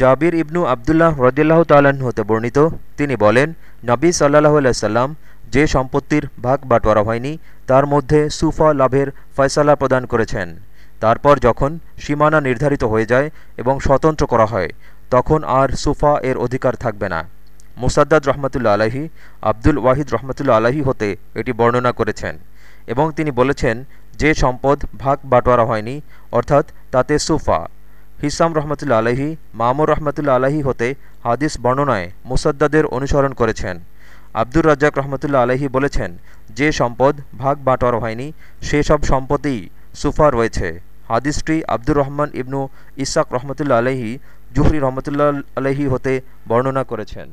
জাবির ইবনু আবদুল্লাহ রদিল্লাহ তাল্লাহ্ন হতে বর্ণিত, তিনি বলেন, নবী সাল্লাহ সাল্লাম যে সম্পত্তির ভাগ বাটোয়ারা হয়নি, তার মধ্যে সুফা লাভের ফয়সালা প্রদান করেছেন। তারপর যখন সীমানা নির্ধারিত হয়ে যায় এবং স্বতন্ত্র করা হয়, তখন আর সুফা এর অধিকার থাকবে না। মুসাদ্দাদ রহমতুল্লা আলাহি আব্দুল ওয়াহিদ রহমতুল্লা আলাহি হতে এটি বর্ণনা করেছেন এবং তিনি বলেছেন, যে সম্পদ ভাগ বাটোয়ারা হয়নি, অর্থাৎ তাতে সুফা হিসাম রহমতুল্লা আলহি মামুর রহমতুল্লা আলহি হতে হাদিস বর্ণনায় মুসাদ্দাদের অনুসরণ করেছেন। আব্দুর রাজ্জাক রহমতুল্লা আলহি বলেছেন, যে সম্পদ ভাগ বাটোয়ারা হয়নি সেসব সম্পদেই সুফা রয়েছে। হাদিসটি আব্দুর রহমান ইবনু ইসাক রহমতুল্লা আলহি জুহরি রহমতুল্লা আলহি হতে বর্ণনা করেছেন।